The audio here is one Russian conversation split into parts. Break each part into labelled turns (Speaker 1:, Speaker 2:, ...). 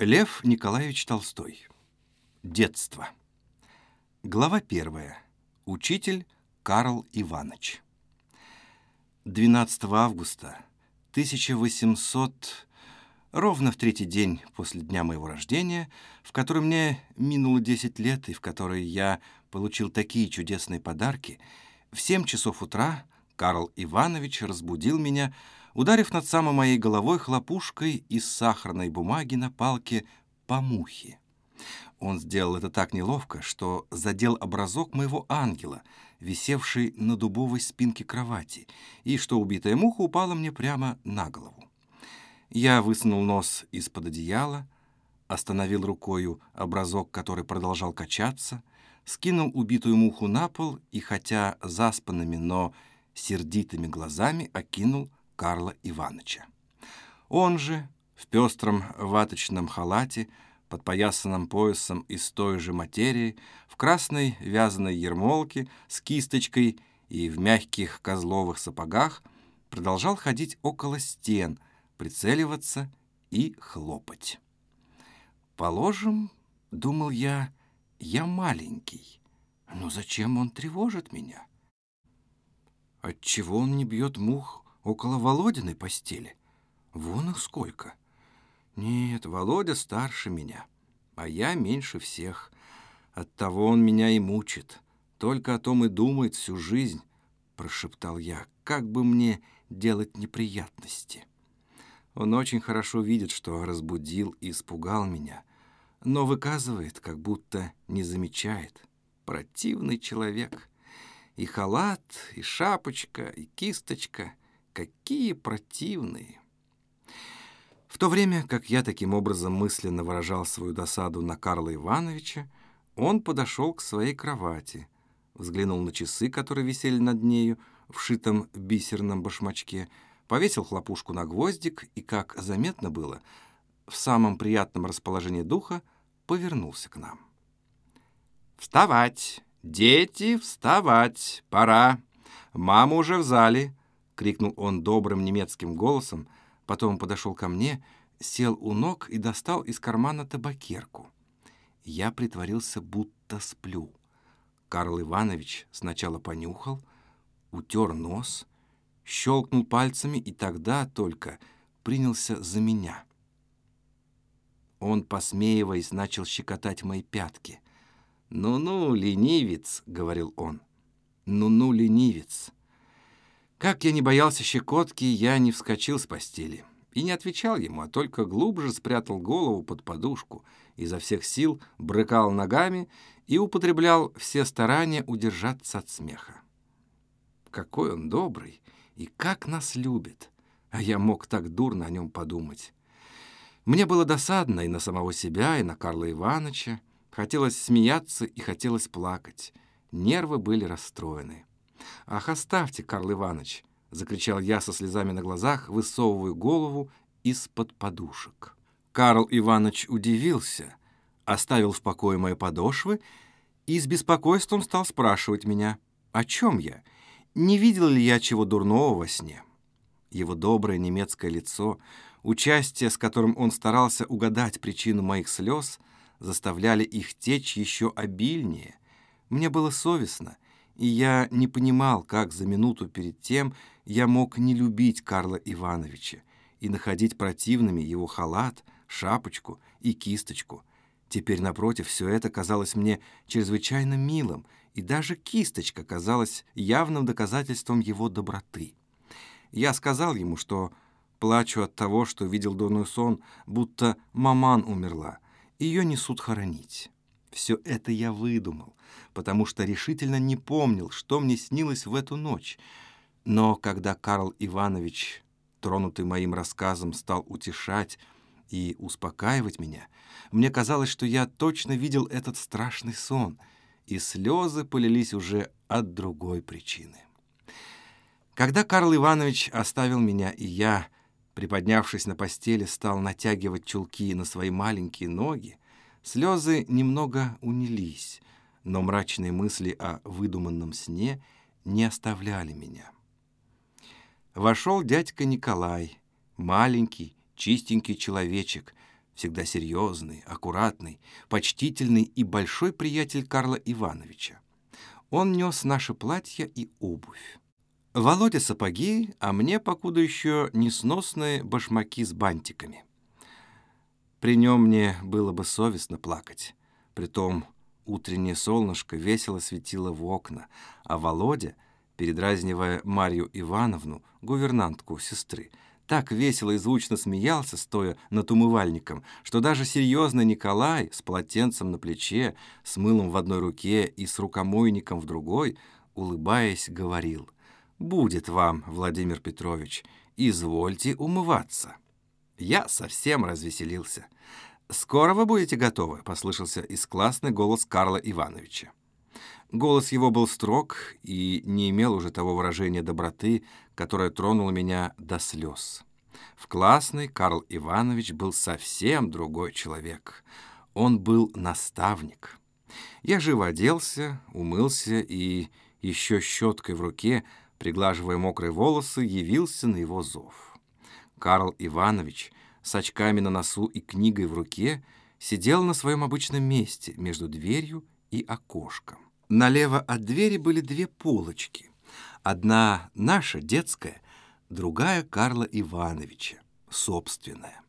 Speaker 1: Лев Николаевич Толстой. Детство. Глава первая. Учитель Карл Иванович. 12 августа 1800, ровно в третий день после дня моего рождения, в который мне минуло 10 лет и в который я получил такие чудесные подарки, в 7 часов утра Карл Иванович разбудил меня, ударив над самой моей головой хлопушкой из сахарной бумаги на палке по мухе. Он сделал это так неловко, что задел образок моего ангела, висевший на дубовой спинке кровати, и что убитая муха упала мне прямо на голову. Я высунул нос из-под одеяла, остановил рукою образок, который продолжал качаться, скинул убитую муху на пол и, хотя заспанными, но сердитыми глазами окинул Карла Ивановича. Он же в пестром ваточном халате, подпоясанном поясом из той же материи, в красной вязаной ермолке с кисточкой и в мягких козловых сапогах продолжал ходить около стен, прицеливаться и хлопать. «Положим, — думал я, — я маленький, но зачем он тревожит меня? Отчего он не бьет мух около Володиной постели. Вон их сколько. Нет, Володя старше меня, а я меньше всех. Оттого он меня и мучит. Только о том и думает всю жизнь, прошептал я, как бы мне делать неприятности. Он очень хорошо видит, что разбудил и испугал меня, но выказывает, как будто не замечает. Противный человек. И халат, и шапочка, и кисточка — Какие противные! В то время, как я таким образом мысленно выражал свою досаду на Карла Ивановича, он подошел к своей кровати, взглянул на часы, которые висели над нею, вшитом бисерном башмачке, повесил хлопушку на гвоздик и, как заметно было, в самом приятном расположении духа повернулся к нам. «Вставать! Дети, вставать! Пора! Мама уже в зале!» Крикнул он добрым немецким голосом, потом подошел ко мне, сел у ног и достал из кармана табакерку. Я притворился, будто сплю. Карл Иванович сначала понюхал, утер нос, щелкнул пальцами и тогда только принялся за меня. Он, посмеиваясь, начал щекотать мои пятки. «Ну-ну, ленивец», — говорил он. «Ну-ну, ленивец». Как я не боялся щекотки, я не вскочил с постели и не отвечал ему, а только глубже спрятал голову под подушку, изо всех сил брыкал ногами и употреблял все старания удержаться от смеха. Какой он добрый и как нас любит! А я мог так дурно о нем подумать. Мне было досадно и на самого себя, и на Карла Ивановича. Хотелось смеяться и хотелось плакать. Нервы были расстроены. «Ах, оставьте, Карл Иванович!» — закричал я со слезами на глазах, высовывая голову из-под подушек. Карл Иванович удивился, оставил в покое мои подошвы и с беспокойством стал спрашивать меня, о чем я, не видел ли я чего дурного во сне. Его доброе немецкое лицо, участие, с которым он старался угадать причину моих слез, заставляли их течь еще обильнее. Мне было совестно — и я не понимал, как за минуту перед тем я мог не любить Карла Ивановича и находить противными его халат, шапочку и кисточку. Теперь, напротив, все это казалось мне чрезвычайно милым, и даже кисточка казалась явным доказательством его доброты. Я сказал ему, что плачу от того, что видел дурной сон, будто маман умерла, ее несут хоронить. Все это я выдумал, потому что решительно не помнил, что мне снилось в эту ночь. Но когда Карл Иванович, тронутый моим рассказом, стал утешать и успокаивать меня, мне казалось, что я точно видел этот страшный сон, и слезы полились уже от другой причины. Когда Карл Иванович оставил меня, и я, приподнявшись на постели, стал натягивать чулки на свои маленькие ноги, Слезы немного унились, но мрачные мысли о выдуманном сне не оставляли меня. Вошел дядька Николай, маленький, чистенький человечек, всегда серьезный, аккуратный, почтительный и большой приятель Карла Ивановича. Он нес наши платья и обувь. Володя сапоги, а мне покуда еще несносные башмаки с бантиками. При нем мне было бы совестно плакать. Притом утреннее солнышко весело светило в окна, а Володя, передразнивая Марью Ивановну, гувернантку сестры, так весело и звучно смеялся, стоя над умывальником, что даже серьезный Николай с полотенцем на плече, с мылом в одной руке и с рукомойником в другой, улыбаясь, говорил «Будет вам, Владимир Петрович, извольте умываться». Я совсем развеселился. «Скоро вы будете готовы?» — послышался из классный голос Карла Ивановича. Голос его был строг и не имел уже того выражения доброты, которое тронуло меня до слез. В классной Карл Иванович был совсем другой человек. Он был наставник. Я живо оделся, умылся и, еще щеткой в руке, приглаживая мокрые волосы, явился на его зов. Карл Иванович с очками на носу и книгой в руке сидел на своем обычном месте между дверью и окошком. Налево от двери были две полочки. Одна наша, детская, другая Карла Ивановича, собственная.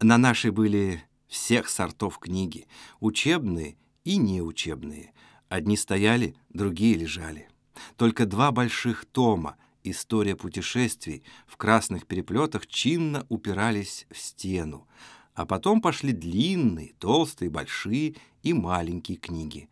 Speaker 1: На нашей были всех сортов книги, учебные и неучебные. Одни стояли, другие лежали. Только два больших тома «История путешествий» в красных переплетах чинно упирались в стену, а потом пошли длинные, толстые, большие и маленькие книги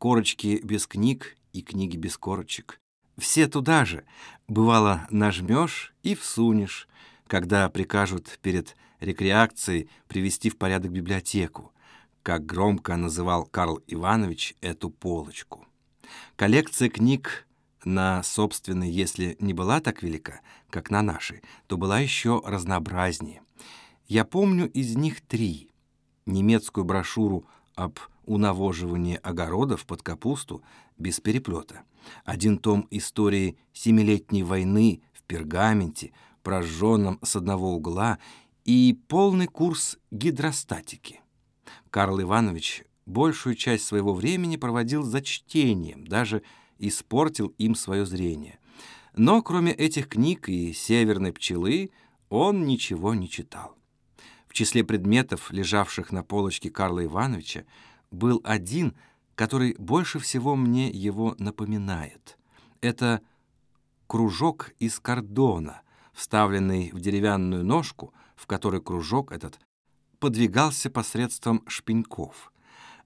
Speaker 1: корочки без книг и книги без корочек. Все туда же. Бывало, нажмешь и всунешь, когда прикажут перед рекреакцией привести в порядок библиотеку, как громко называл Карл Иванович эту полочку. Коллекция книг на собственной, если не была так велика, как на нашей, то была еще разнообразнее. Я помню из них три. Немецкую брошюру об унавоживании огородов под капусту без переплета. Один том истории Семилетней войны в пергаменте, прожженном с одного угла, и полный курс гидростатики. Карл Иванович большую часть своего времени проводил за чтением, даже испортил им свое зрение. Но кроме этих книг и «Северной пчелы» он ничего не читал. В числе предметов, лежавших на полочке Карла Ивановича, был один, который больше всего мне его напоминает. Это кружок из кордона, вставленный в деревянную ножку, в которой кружок этот подвигался посредством шпеньков.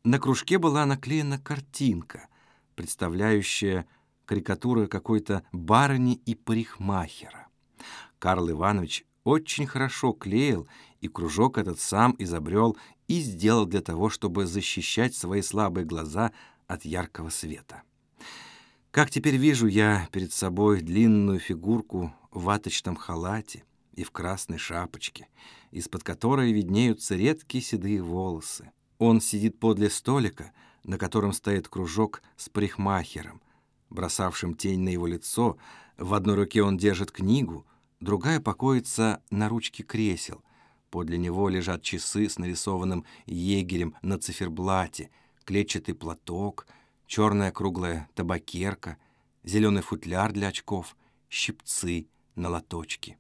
Speaker 1: На кружке была наклеена картинка, представляющая карикатуры какой-то барыни и парикмахера. Карл Иванович очень хорошо клеил, и кружок этот сам изобрел и сделал для того, чтобы защищать свои слабые глаза от яркого света. Как теперь вижу я перед собой длинную фигурку в ваточном халате и в красной шапочке, из-под которой виднеются редкие седые волосы. Он сидит подле столика, на котором стоит кружок с парикмахером, бросавшим тень на его лицо. В одной руке он держит книгу, другая покоится на ручке кресел — Подле него лежат часы с нарисованным егерем на циферблате, клетчатый платок, черная круглая табакерка, зеленый футляр для очков, щипцы на лоточке.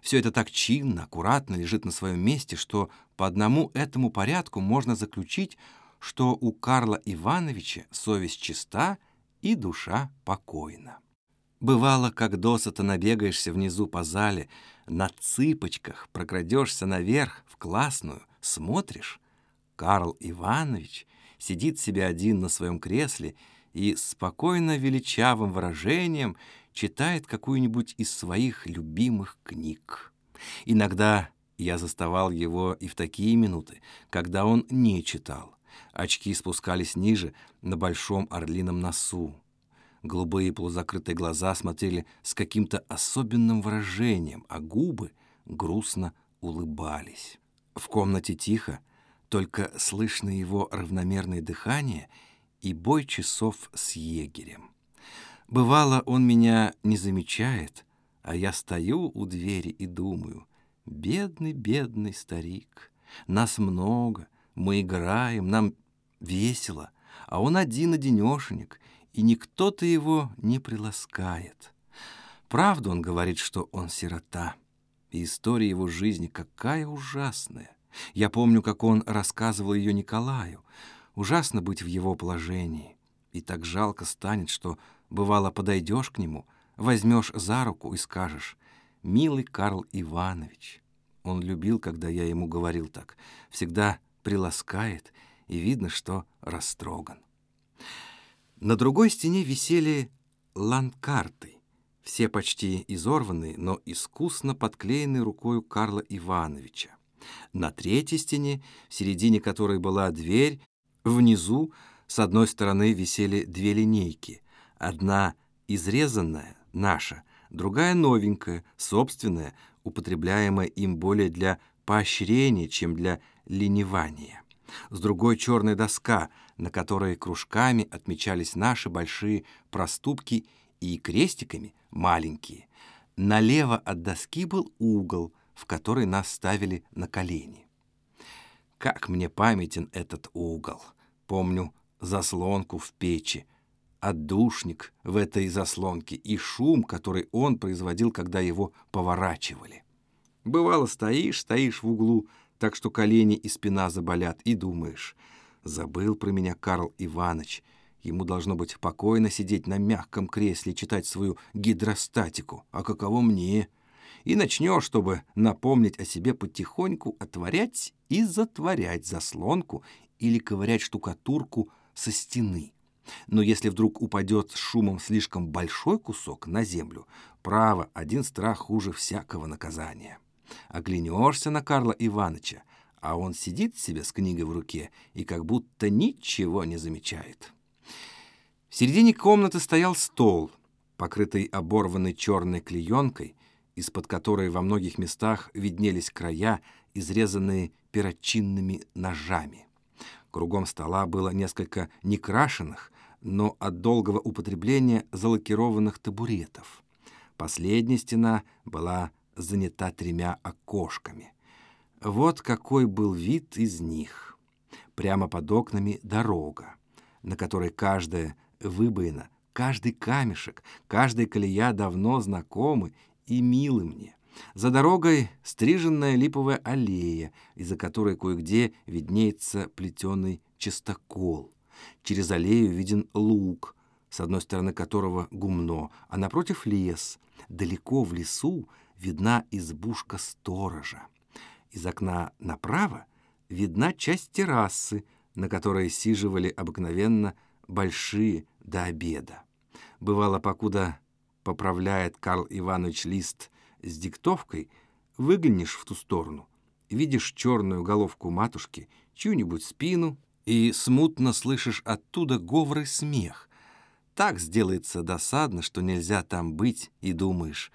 Speaker 1: Все это так чинно, аккуратно лежит на своем месте, что по одному этому порядку можно заключить, что у Карла Ивановича совесть чиста и душа покойна. Бывало, как досыта набегаешься внизу по зале, на цыпочках прокрадешься наверх в классную, смотришь. Карл Иванович сидит себе один на своем кресле и спокойно величавым выражением читает какую-нибудь из своих любимых книг. Иногда я заставал его и в такие минуты, когда он не читал. Очки спускались ниже на большом орлином носу. Голубые полузакрытые глаза смотрели с каким-то особенным выражением, а губы грустно улыбались. В комнате тихо, только слышно его равномерное дыхание и бой часов с егерем. Бывало, он меня не замечает, а я стою у двери и думаю, бедный, бедный старик. Нас много, мы играем, нам весело, а он один-одинешенек, и никто-то его не приласкает. Правду он говорит, что он сирота, и история его жизни какая ужасная. Я помню, как он рассказывал ее Николаю. Ужасно быть в его положении. И так жалко станет, что, бывало, подойдешь к нему, возьмешь за руку и скажешь «Милый Карл Иванович». Он любил, когда я ему говорил так, всегда приласкает, и видно, что растроган. На другой стене висели ланкарты, все почти изорванные, но искусно подклеенные рукой Карла Ивановича. На третьей стене, в середине которой была дверь, внизу с одной стороны висели две линейки. Одна изрезанная, наша, другая новенькая, собственная, употребляемая им более для поощрения, чем для ленивания. С другой черная доска, на которой кружками отмечались наши большие проступки и крестиками маленькие. Налево от доски был угол, в который нас ставили на колени. Как мне памятен этот угол. Помню заслонку в печи, отдушник в этой заслонке и шум, который он производил, когда его поворачивали. Бывало, стоишь, стоишь в углу, так что колени и спина заболят, и думаешь, забыл про меня Карл Иванович, ему должно быть покойно сидеть на мягком кресле и читать свою гидростатику, а каково мне? И начнешь, чтобы напомнить о себе потихоньку, отворять и затворять заслонку или ковырять штукатурку со стены. Но если вдруг упадет с шумом слишком большой кусок на землю, право, один страх хуже всякого наказания. Оглянешься на Карла Ивановича, а он сидит себе с книгой в руке и как будто ничего не замечает. В середине комнаты стоял стол, покрытый оборванной черной клеенкой, из-под которой во многих местах виднелись края, изрезанные перочинными ножами. Кругом стола было несколько некрашенных, но от долгого употребления залакированных табуретов. Последняя стена была занята тремя окошками. Вот какой был вид из них. Прямо под окнами дорога, на которой каждая выбоина, каждый камешек, каждая колея давно знакомы и милы мне. За дорогой стриженная липовая аллея, из-за которой кое-где виднеется плетеный чистокол. Через аллею виден луг, с одной стороны которого гумно, а напротив лес. Далеко в лесу видна избушка сторожа. Из окна направо видна часть террасы, на которой сиживали обыкновенно большие до обеда. Бывало, покуда поправляет Карл Иванович лист с диктовкой, выглянешь в ту сторону, видишь черную головку матушки, чью-нибудь спину и смутно слышишь оттуда говор и смех. Так сделается досадно, что нельзя там быть, и думаешь,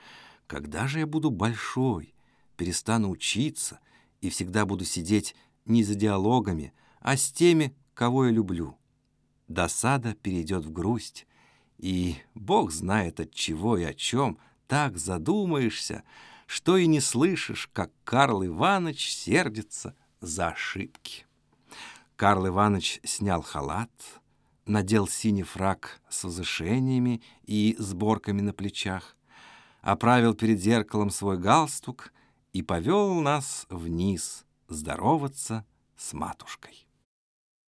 Speaker 1: когда же я буду большой, перестану учиться и всегда буду сидеть не за диалогами, а с теми, кого я люблю. Досада перейдет в грусть, и Бог знает от чего и о чем так задумаешься, что и не слышишь, как Карл Иванович сердится за ошибки. Карл Иванович снял халат, надел синий фраг с возвышениями и сборками на плечах, оправил перед зеркалом свой галстук и повел нас вниз здороваться с матушкой.